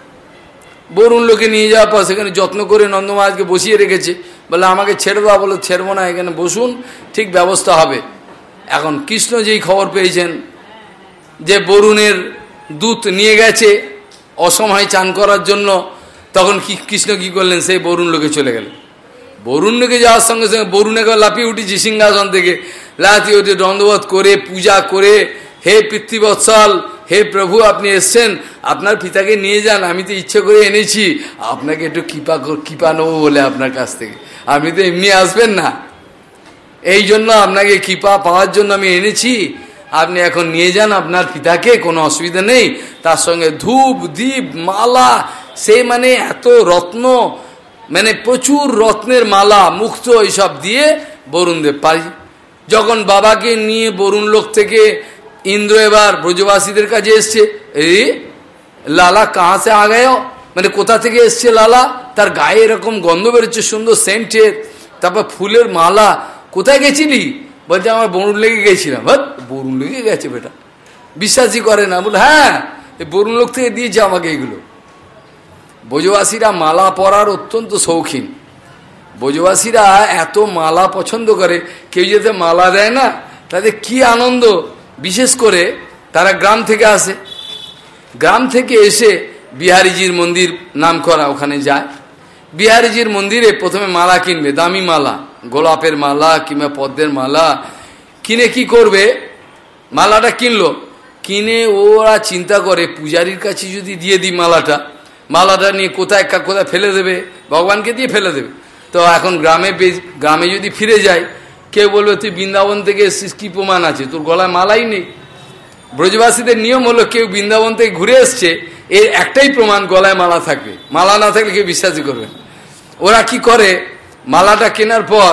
বরুণ লোকে নিয়ে যাওয়ার পর সেখানে যত্ন করে নন্দমহারাজকে বসিয়ে রেখেছে। বলে, আমাকে ছেড়ে দেওয়া বলে, ছেড়বো না, এখানে বসুন, ঠিক ব্যবস্থা হবে। এখন কৃষ্ণ যেই খবর পেয়েছেন, যে বরুণের দূত নিয়ে গেছে অসময় চান করার জন্য, তখন কি কৃষ্ণ কি করলেন? সেই বরুণ লোকে চলে গেলেন। বরুণ লোকে যাওয়ার সঙ্গে সঙ্গে বরুণ একবার লাফিয়ে উঠেছি সিংহাসন থেকে। লাফিয়ে উঠে দণ্ডবোধ করে, পূজা করে, হে পিতৃবৎসল, হে প্রভু, আপনি এসছেন, আপনার পিতাকে নিয়ে যান, আমি তো ইচ্ছে করে এনেছি। আপনাকে একটু কৃপা কৃপা নেব বলে আপনার কাছ থেকে। আপনি তো এমনি আসবেন না। এই জন্য আপনাকে কৃপা পাওয়ার জন্য আমি এনেছি। আপনি এখন নিয়ে যান, আপনার পিতাকে, কোনো অসুবিধা নেই। তার সঙ্গে ধূপ দ্বীপ মালা, সে মানে এত রত্ন মানে প্রচুর রত্নের মালা, মুক্ত এইসব দিয়ে বরুণদেব পারি যখন বাবাকে নিয়ে বরুণ লোক থেকে ইন্দ্র এবার ব্রজবাসীদের কাছে এসছে এই লালা কাহা সে আগে মানে কোথা থেকে এসছে লালা? তার গায়ে এরকম গন্ধ বেরোচ্ছে, সুন্দর সেন্টের তারপর ফুলের মালা। কোথায় গেছিলি? বলছে, আমার বরুণ লেগে গেছিলাম। হ্যাঁ বরুণ লেগে গেছে বেটা। বিশ্বাসই করে না। বলে হ্যাঁ এই বরুণ লোক থেকে দিয়েছে আমাকে এগুলো। ব্রজবাসীরা মালা পরার অত্যন্ত শৌখিন। ব্রজবাসীরা এত মালা পছন্দ করে, কেউ যাতে মালা দেয় না তাদের কি আনন্দ? বিশেষ করে তারা গ্রাম থেকে আসে। গ্রাম থেকে এসে বিহারিজির মন্দির নাম করা ওখানে যায়। বিহারিজির মন্দিরে প্রথমে মালা কিনবে, দামি মালা, গোলাপের মালা কিংবা পদ্মের মালা। কিনে কি করবে? মালাটা কিনলো। কিনে ওরা চিন্তা করে, পূজারির কাছে যদি দিয়ে দিই মালাটা মালাটা নিয়ে কোথায় কোথায় ফেলে দেবে? ভগবানকে দিয়ে ফেলে দেবে। তো এখন গ্রামে গ্রামে যদি ফিরে যায়, কেউ বলবে, তুই বৃন্দাবন থেকে এসছিস, কি প্রমাণ আছে? তোর গলায় মালাই নেই। ব্রজবাসীদের নিয়ম হলো, কেউ বৃন্দাবন থেকে ঘুরে এসছে, এর একটাই প্রমাণ, গলায় মালা থাকবে। মালা না থাকলে কেউ বিশ্বাসই করবে ওরা কি করে? মালাটা কেনার পর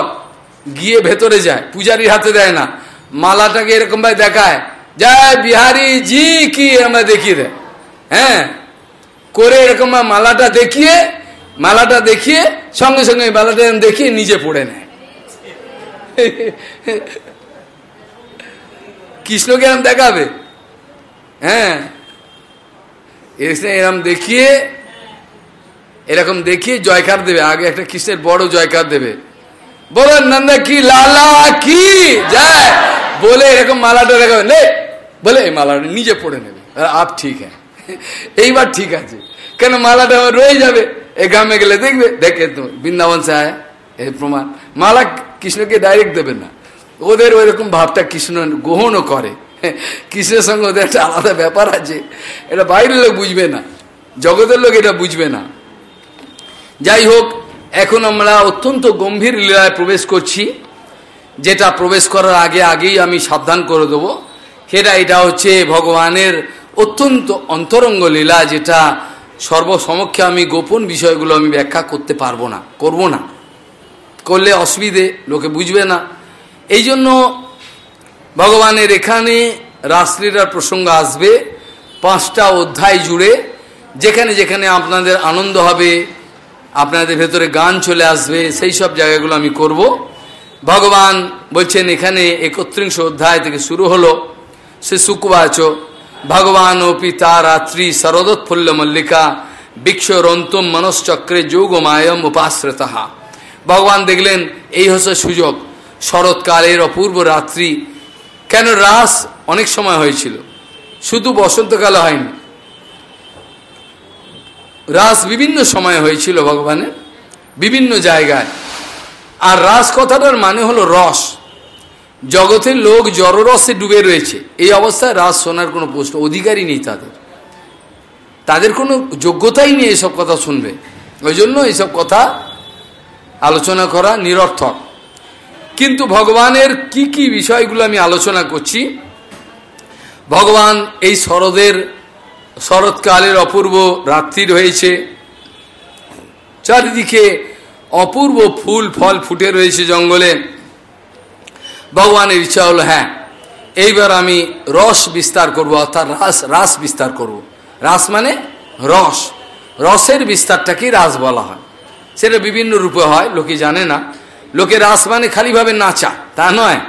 গিয়ে ভেতরে যায়, পূজারির হাতে দেয় না। মালাটাকে এরকম ভাবে দেখায় যায় বিহারি জি কি আমরা দেখিয়ে দেয়? হ্যাঁ? করে এরকম মালাটা দেখিয়ে মালাটা দেখিয়ে, সঙ্গে সঙ্গে মালাটা দেখিয়ে নিজে পড়ে নেয়। কৃষ্ণকে এরম দেখাবে? হ্যাঁ। এসে এরম দেখিয়ে, এরকম দেখিয়ে জয়কার দেবে। আগে একটা কৃষ্ণের বড় জয়কার দেবে। বলো, নন্দা কি, লালা কি? যায়। বলে এরকম মালাটা দেখাবে। নে, বলে এই মালাটা নিজে পড়ে নেবে। আপ ঠিক হ্যাঁ। এইবার ঠিক আছে। কেন মালাটা রয়ে যাবে? এ গ্রামে গেলে দেখবে। দেখে তো বৃন্দাবন সে আয় এই প্রমাণ। মালা কৃষ্ণকে ডাইরেক্ট দেবে না। ওদের ওই রকম ভাবটা কৃষ্ণ গ্রহণও করে। কৃষ্ণের সঙ্গে ওদের একটা আলাদা ব্যাপার আছে। এটা বাইরের লোক বুঝবে না। জগতের লোক এটা বুঝবে না। যাই হোক, এখন আমরা অত্যন্ত গম্ভীর লীলায় প্রবেশ করছি। যেটা প্রবেশ করার আগে আগেই আমি সাবধান করে দেবো। সেটা এটা হচ্ছে ভগবানের অত্যন্ত অন্তরঙ্গ লীলা যেটা সর্বসমক্ষে আমি গোপন বিষয়গুলো আমি ব্যাখ্যা করতে পারব না, করব না। করলে অসুবিধে, লোকে বুঝবে না। এই জন্য ভগবানের এখানে রাসলীলার প্রসঙ্গ আসবে, পাঁচটা অধ্যায় জুড়ে, যেখানে যেখানে আপনাদের আনন্দ হবে, আপনাদের ভেতরে গান চলে আসবে, সেই সব জায়গাগুলো আমি করব। ভগবান বলছেন, এখানে একত্রিংশ অধ্যায় থেকে শুরু হলো, সে সুকুবাচ ভগবান ও পিতা রাত্রি শরদোৎফুল্ল মল্লিকা বৃক্ষ রন্তম মনশ্চক্রে যোগমায়ম উপাশ্রতাহা ভগবান দেখলেন এই হচ্ছে সুযোগ শরৎকালের অপূর্ব রাত্রি কেন রাস অনেক সময় হয়েছিল শুধু বসন্তকালে হয়নি রাস বিভিন্ন সময় হয়েছিল ভগবানের বিভিন্ন জায়গায় আর রাস কথাটার মানে হলো রস জগতের লোক জড়রসে ডুবে রয়েছে। এই অবস্থায় রাস শোনার কোনো প্রশ্ন অধিকারই নেই তাদের। তাদের কোনো যোগ্যতাই নেই এসব কথা শুনবে। ওই জন্য এইসব কথা আলোচনা করা নিরর্থক। কিন্তু ভগবানের কি কি বিষয়গুলো আমি আলোচনা করছি, ভগবান এই শরদের, শরৎকালের অপূর্ব রাত্রি রয়েছে। চারিদিকে অপূর্ব ফুল, ফল ফুটে রয়েছে জঙ্গলে। ভগবানের ইচ্ছা হলো হ্যাঁ এইবার আমি রস বিস্তার করব, অর্থাৎ রাস রাস বিস্তার করব। রাস মানে রস। রসের বিস্তারটাকেই রাস বলা হয়। সেটা বিভিন্ন রূপে হয়, লোকে জানে না। লোকে রাস মানে খালিভাবে নাচা, তা নয়।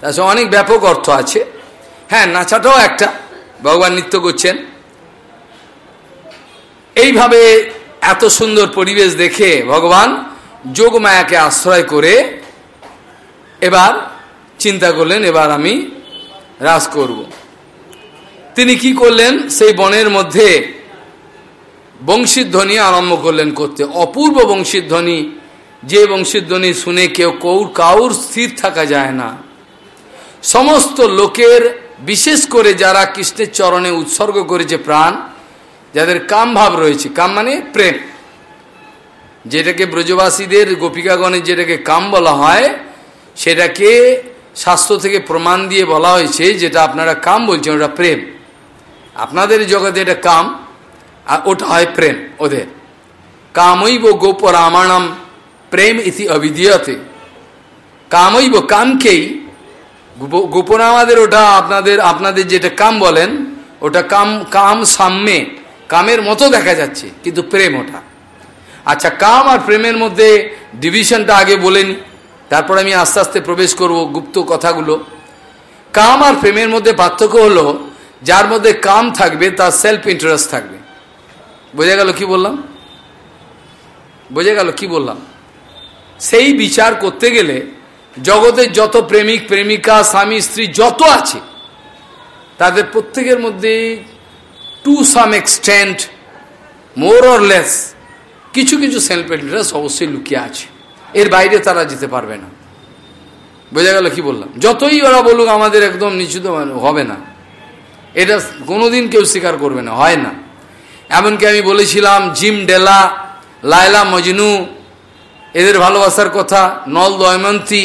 তাছাড়া অনেক ব্যাপক অর্থ আছে। হ্যাঁ নাচাটাও একটা। ভগবান নৃত্য করছেন। এইভাবে এত সুন্দর পরিবেশ দেখে ভগবান যোগমায়াকে আশ্রয় করে এবার চিন্তা করলেন, এবার আমি রাস করব। তিনি কি করলেন? সেই বনের মধ্যে বংশীধ্বনি আরম্ভ করলেন করতে। অপূর্ব বংশীধ্বনি। যে বংশীধ্বনি শুনে কেউ কৌর, কাউর স্থির থাকা যায় না। সমস্ত লোকের, বিশেষ করে যারা কৃষ্ণের চরণে উৎসর্গ করেছে প্রাণ, যাদের কাম ভাব রয়েছে, কাম মানে প্রেম। যেটাকে ব্রজবাসীদের, গোপিকাগণের যেটাকে কাম বলা হয়, সেটাকে শাস্ত্র থেকে প্রমাণ দিয়ে বলা হয়েছে যেটা আপনারা কাম বলছেন, ওটা প্রেম। আপনাদের জগতে এটা কাম, আর ওটা হয় প্রেম ওদের। কামৈব গোপরামাণম প্রেম ইতি অবিধীয়তে। কামৈব কামকেই গোপন আমাদের ওটা আপনাদের আপনাদের যেটা কাম বলেন, ওটা কাম কাম সাম্যে, কামের মতো দেখা যাচ্ছে, কিন্তু প্রেম ওটা। আচ্ছা কাম আর প্রেমের মধ্যে ডিভিশনটা আগে বলেনি তারপর আমি আস্তে আস্তে প্রবেশ করব গুপ্ত কথাগুলো। কাম আর প্রেমের মধ্যে পার্থক্য হলো, যার মধ্যে কাম থাকবে, তার সেলফ ইন্টারেস্ট থাকবে। বোঝা গেল কি বললাম? বোঝা গেল কি বললাম? সেই বিচার করতে গেলে জগতের যত প্রেমিক, প্রেমিকা, স্বামী, স্ত্রী যত আছে, তাদের প্রত্যেকের মধ্যে to some extent more or less কিছু কিছু সেলফ ইন্টারেস্ট অবশ্যই লুকিয়ে আছে। এর বাইরে তারা যেতে পারবে না। বোঝা গেল কি বললাম? যতই ওরা বলুক আমাদের একদম নিশ্চিত হবে না। এটা কোনোদিন কেউ স্বীকার করবে না, হয় না। এমনকি আমি বলেছিলাম, জিম ডেলা, লায়লা মজনু, এদের ভালোবাসার কথা, নল দয়মন্তী,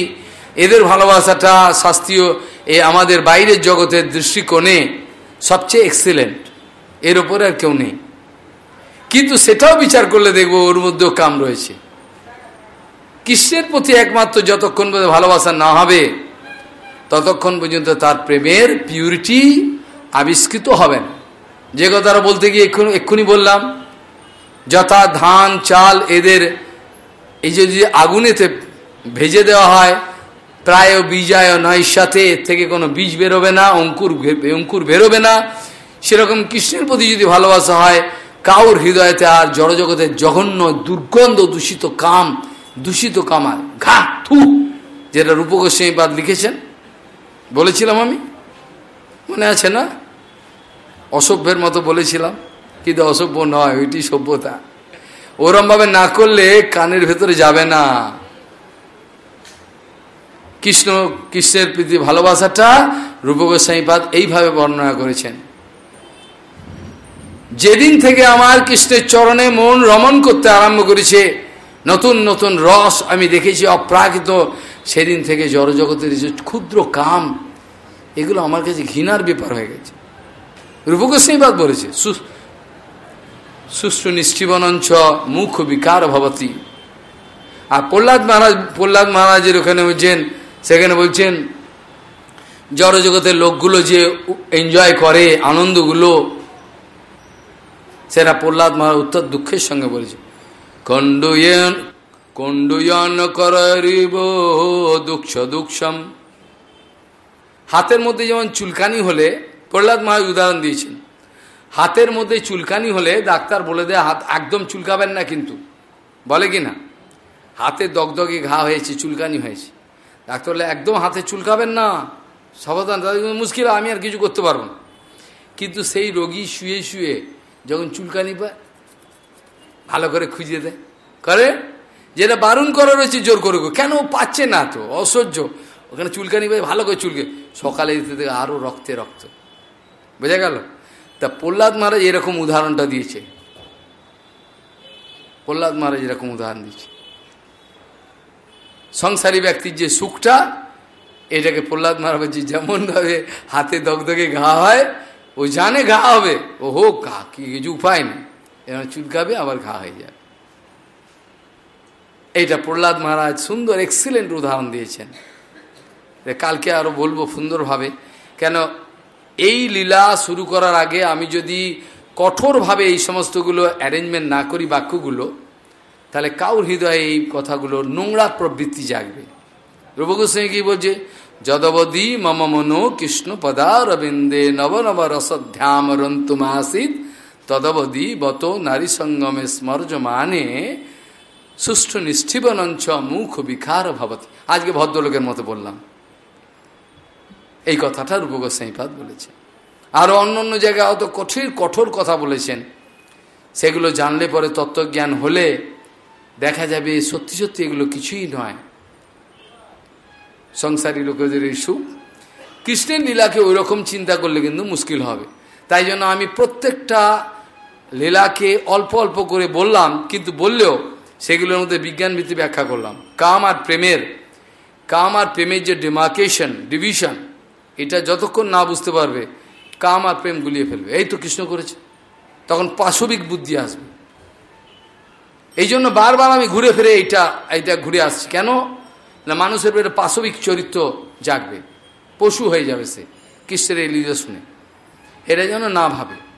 এদের ভালোবাসাটা শাস্ত্রীয়, এ আমাদের বাইরের জগতের দৃষ্টিকোণে সবচেয়ে এক্সিলেন্ট এর ওপরে আর কেউ নেই। কিন্তু সেটাও বিচার করলে দেখব ওর মধ্যেও কাম রয়েছে। কৃষ্ণের প্রতি একমাত্র যতক্ষণ পর্যন্ত ভালোবাসা না হবে, ততক্ষণ পর্যন্ত তার প্রেমের পিউরিটি আবিষ্কৃত হবে না। যে কথাটা বলতে গিয়ে এক্ষুনি এক্ষুনি বললাম, যথা ধান, চাল এদের এই যে যদি আগুনেতে ভেজে দেওয়া হয়, প্রায় বীজায় নয় সাথে থেকে কোনো বীজ বেরোবে না, অঙ্কুর অঙ্কুর বেরোবে না। সেরকম কৃষ্ণের প্রতি যদি ভালোবাসা হয়, কাউর হৃদয়তে আর জড়জগতের জঘন্য, দুর্গন্ধ দূষিত কাম দূষিত কামায় ঘা, থু, যেটা রূপগোস্বামীপাদ লিখেছেন। বলেছিলাম আমি। মনে আছে না? অসভ্যের মতো বলেছিলাম। কিন্তু অসভ্য নয়, ওইটি সভ্যতা। ওরমভাবে না করলে কানের ভেতরে যাবে না। কৃষ্ণ, কৃষ্ণের প্রতি ভালোবাসাটা রূপগোস্বামীপাদ এইভাবে বর্ণনা করেছেন। যেদিন থেকে আমার কৃষ্ণের চরণে মন রমন করতে আরম্ভ করেছে নতুন নতুন রস আমি দেখেছি, অপ্রাকৃত। সেদিন থেকে জড়জগতের যে ক্ষুদ্র কাম, এগুলো আমার কাছে ঘৃণার ব্যাপার হয়ে গেছে। রূপগোস্বামীবাদ বলেছে সুষ্ঠু নিশ্চিবনঞ্চ মুখ বিকার ভবতী। আর প্রহ্লাদ মহারাজ, প্রহ্লাদ মহারাজের ওখানে বলছেন, সেখানে বলছেন, জড়জগতের লোকগুলো যে এনজয় করে, আনন্দগুলো, সেটা প্রহ্লাদ মহারাজ উত্তর দুঃখের সঙ্গে বলেছে। কণ্ডুয়ন কণ্ডুয়ন করিব দুঃখ দুঃখম হাতের মধ্যে যেমন চুলকানি হলে, প্রহ্লাদ মহারাজ উদাহরণ দিয়েছেন। হাতের মধ্যে চুলকানি হলে ডাক্তার বলে দেয় হাত একদম চুলকাবেন না কিন্তু। বলে কি না? হাতে দগদগে ঘা হয়েছে, চুলকানি হয়েছে। ডাক্তার বলে, একদম হাতে চুলকাবেন না। সাবধান তাদের মুশকিল, আমি আর কিছু করতে পারব না। কিন্তু সেই রোগী শুয়ে শুয়ে যখন চুলকানি পায় ভালো করে খুঁজে দেয় করে? যেটা বারণ করা রয়েছে জোর করে কেন পাচ্ছে না তো? অসহ্য। ওখানে চুলকানি ভাই ভালো করে চুলকে। সকালে দিতে থেকে আরও রক্তে রক্ত। বোঝা গেল? তা প্রহ্লাদ মহারাজ এরকম উদাহরণটা দিয়েছে। প্রহ্লাদ মহারাজ এরকম উদাহরণ দিয়েছে। সংসারী ব্যক্তির যে সুখটা, এটাকে প্রহ্লাদ মহারাজ যেমনভাবে হাতে দগদগে ঘা হয়, ও জানে ঘা হবে। ও হোক কি কিছু উপায় নেই। এরকম চুলকাবে, আবার ঘা হয়ে যাবে। এইটা প্রহ্লাদ মহারাজ সুন্দর এক্সিলেন্ট উদাহরণ দিয়েছেন। কালকে আরও বলব সুন্দরভাবে। কেন, এই লীলা শুরু করার আগে আমি যদি কঠোরভাবে এই সমস্তগুলো অ্যারেঞ্জমেন্ট না করি বাক্যগুলো, তাহলে কাউর হৃদয়ে এই কথাগুলো নোংরা প্রবৃত্তি জাগবে। রূপগোস্বামী কি বলছে? যদবদি মম মনো কৃষ্ণ পদা পদারবিন্দে নব নব রসধ্যামরন্তুমাসিত তদবদি বত নারী সঙ্গমে স্মর্জ মানে সুষ্ঠু নিষ্ঠিবনঞ্চ মুখ বিকার ভবতী। আজকে ভদ্রলোকের মতো বললাম। এই কথাটা রূপগোস্বাইপাদ বলেছে আরও অন্য অন্য জায়গায় অত কঠিন, কঠোর কথা বলেছেন। সেগুলো জানলে পরে তত্ত্বজ্ঞান হলে দেখা যাবে সত্যি সত্যি এগুলো কিছুই নয়। সংসারী লোকেদের এই সুখ। কৃষ্ণের লীলাকে ওই রকম চিন্তা করলে কিন্তু মুশকিল হবে। তাই জন্য আমি প্রত্যেকটা লীলাকে অল্প অল্প করে বললাম, কিন্তু বললেও সেগুলোর মধ্যে বিজ্ঞানভিত্তি ব্যাখ্যা করলাম। কাম আর প্রেমের, কাম আর প্রেমের যে ডিমার্কেশন ডিভিশন এটা যতক্ষণ না বুঝতে পারবে, কাম আর প্রেম গুলিয়ে ফেলবে। এই তো কৃষ্ণ করেছে। তখন পাশবিক বুদ্ধি আসবে। এই জন্য বারবার আমি ঘুরে ফিরে এইটা এইটা ঘুরে আসছি। কেন? না, মানুষের পেটে পাশবিক চরিত্র জাগবে, পশু হয়ে যাবে সে কৃষ্ণের এই লীলা শুনে। এরা যেন না ভাবে।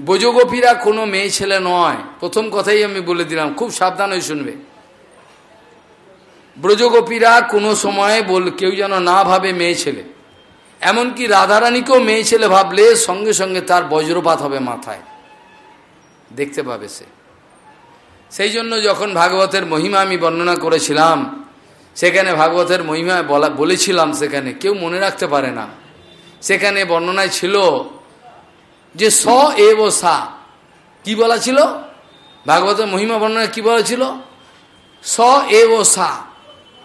বোজগোপীরা কোনো মেয়ে ছেলে নয়। প্রথম কথাই আমি বলে দিলাম, খুব সাবধান হয়ে শুনবে। ব্রজগোপীরা কোনো সময় বল, কেউ যেন না ভাবে মেয়ে ছেলে। এমনকি রাধারানীকেও মেয়ে ছেলে ভাবলে সঙ্গে সঙ্গে তার বজ্রপাত হবে মাথায়। দেখতে পাবে সে। সেই জন্য যখন ভাগবতের মহিমা আমি বর্ণনা করেছিলাম, সেখানে ভাগবতের মহিমা বলা, বলেছিলাম সেখানে, কেউ মনে রাখতে পারে না। সেখানে বর্ণনায় ছিল যে স এব সা। কি বলা ছিল? ভাগবতের মহিমা বর্ণনা কি বলা ছিল? স এব সা।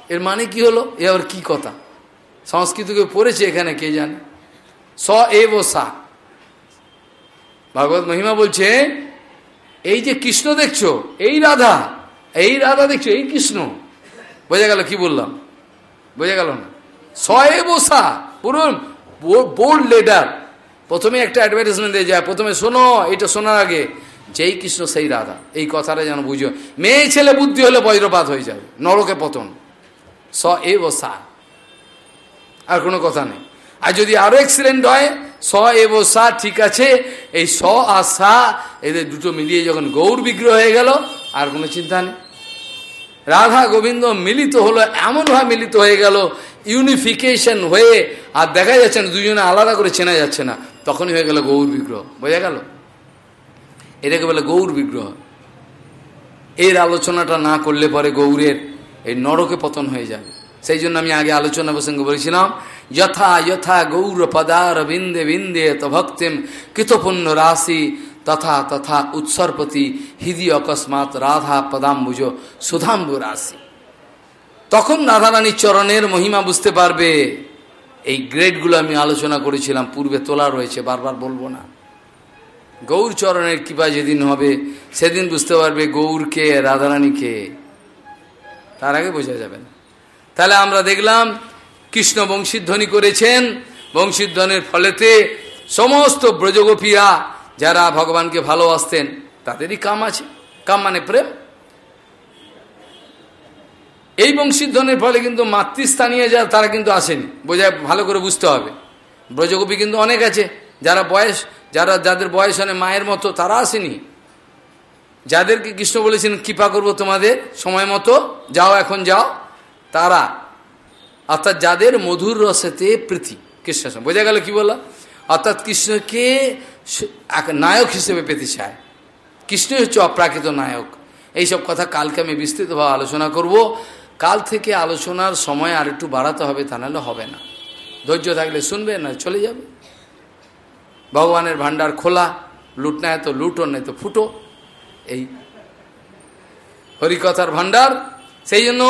এর মানে কি হলো? এ আবার কি কথা? সংস্কৃতকে পড়েছে এখানে, কে জানে? স এব সা। ভাগবত মহিমা বলছে, এই যে কৃষ্ণ দেখছ, এই রাধা এই রাধা দেখছ, এই কৃষ্ণ। বোঝা গেল কি বললাম? বোঝা গেল না? সয়ে বসা পুরো বোল্ড লেটার প্রথমে একটা অ্যাডভার্টাইজমেন্ট দিয়ে যায়, প্রথমে শোনো, এটা শোনার আগে। যেই কৃষ্ণ, সেই রাধা। এই কথাটা যেন বুঝো। মেয়ে ছেলে বুদ্ধি হলে বজ্রপাত হয়ে যাবে, নরকে পতন। স এ বসা আর কোনো কথা নেই। আর যদি আরও এক্সিলেন্ট হয়, স এব সা, ঠিক আছে। এই স আর সা, এদের দুটো মিলিয়ে যখন গৌর বিগ্রহ হয়ে গেল, আর কোনো চিন্তা নেই। রাধা গোবিন্দ মিলিত হলো, এমনভাবে মিলিত হয়ে গেল ইউনিফিকেশন হয়ে, আর দেখা যাচ্ছে না, দুজনে আলাদা করে চেনা যাচ্ছে না। তখনই হয়ে গেল গৌর বিগ্রহ। বোঝা গেল? এটাকে বলে গৌর বিগ্রহ। এর আলোচনাটা না করলে পরে গৌরের এই নরকে পতন হয়ে যাবে। সেই জন্য আমি আগে আলোচনা প্রসঙ্গে বলেছিলাম, যথা যথা গৌর পদার বিন্দে বিন্দে তো ভক্তিম কৃতপুণ্য রাশি তথা তথা উৎসর্পতি হৃদি অকস্মাৎ রাধা পদাম্বুজ সুধাম্বু রাশি। তখন রাধারানীর চরণের মহিমা বুঝতে পারবে। এই গ্রেডগুলো আমি আলোচনা করেছিলাম, পূর্বে তোলা রয়েছে, বারবার বলব না। গৌর চরণের কৃপা যেদিন হবে, সেদিন বুঝতে পারবে গৌরকে রাধারানীকে তার আগে বোঝা যাবে না। তাহলে আমরা দেখলাম, কৃষ্ণ বংশীধ্বনি করেছেন, বংশীধ্বনের ফলেতে সমস্ত ব্রজগোপীরা যারা ভগবানকে ভালোবাসতেন, তাদেরই কাম আছে। কাম মানে প্রেম। এই বংশীধ্বনের ফলে কিন্তু মাতৃস্থানীয় যারা, তারা কিন্তু আসেনি। বোঝা ভালো করে বুঝতে হবে। ব্রজগোপী কিন্তু অনেক আছে। যারা বয়স যারা যাদের বয়স হয় মায়ের মতো, তারা আসেনি। যাদেরকে কৃষ্ণ বলেছেন, কৃপা করব তোমাদের, সময় মতো, যাও এখন যাও। তারা অর্থাৎ যাদের মধুর রসেতে প্রীতি কৃষ্ণ বোঝা গেল কি বললাম অর্থাৎ কৃষ্ণকে নায়ক হিসেবে পেতে চায়। কৃষ্ণ হচ্ছে অপ্রাকৃত নায়ক। এইসব কথা কালকে আমি বিস্তৃতভাবে আলোচনা করব। কাল থেকে আলোচনার সময় আর একটু বাড়াতে হবে তা নাহলে হবে না। ধৈর্য থাকলে শুনবে, না চলে যাবে। ভগবানের ভান্ডার খোলা, লুট না তো লুটো নেই তো ফুটো। এই হরিকথার ভান্ডার সেই জন্য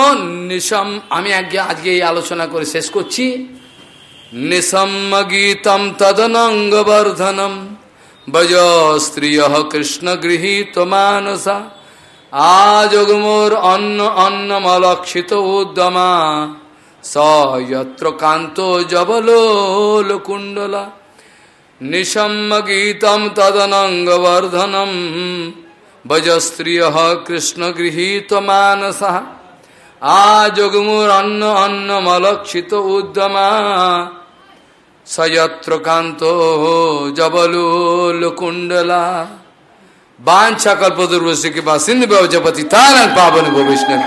নিসম আমি আগে আজকে এই আলোচনা করে শেষ করছি। নিসম্ম গীতম তদনঙ্গবর্ধনম। বজ স্ত্রিয় কৃষ্ণ গৃহীত মানসা। আজগমোর অন্ন অন্নমলক্ষিত উদ্যমা, সয়ত্র কান্ত জবলোল কুণ্ডলা। নিসম্ম গীতম তদনঙ্গবর্ধনম ভজস্ত্রিয় কৃষ্ণ গৃহীত মানস। আজগমুর অন্ন অন্নমলক্ষিত উদ্যমা, সয়ত্র কান্ত জবলুল বাঞ্ছা কল্পদুর্বশী কৃপা সিন্ধু ব্যবজপতি তারণ পাবন গো বৈষ্ণব